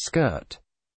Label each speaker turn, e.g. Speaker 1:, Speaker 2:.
Speaker 1: skirt.